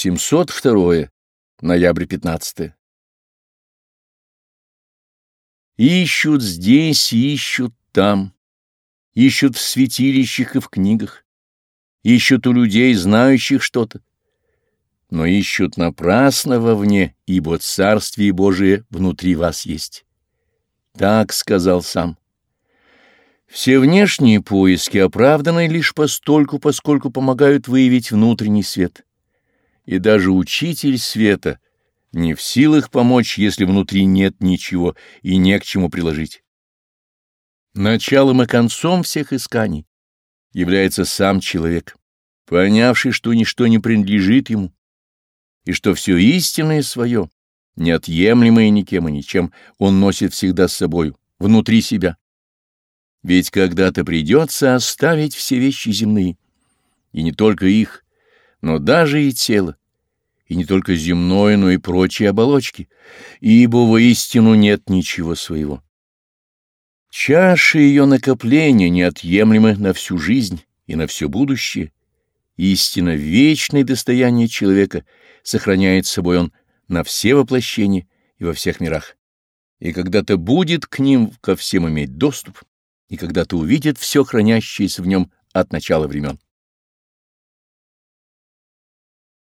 702. Ноябрь 15. Ищут здесь, ищут там, ищут в святилищах и в книгах, ищут у людей, знающих что-то, но ищут напрасно вовне, ибо Царствие Божие внутри вас есть. Так сказал сам. Все внешние поиски оправданы лишь постольку, поскольку помогают выявить внутренний свет. И даже учитель света не в силах помочь, если внутри нет ничего и не к чему приложить. Началом и концом всех исканий является сам человек, понявший, что ничто не принадлежит ему, и что все истинное свое, неотъемлемое никем и ничем, он носит всегда с собою, внутри себя. Ведь когда-то придется оставить все вещи земные, и не только их, но даже и тело, и не только земное, но и прочие оболочки, ибо воистину нет ничего своего. Чаши ее накопления неотъемлемы на всю жизнь и на все будущее. Истинно вечное достояние человека сохраняет собой он на все воплощения и во всех мирах. И когда-то будет к ним ко всем иметь доступ, и когда-то увидит все хранящееся в нем от начала времен.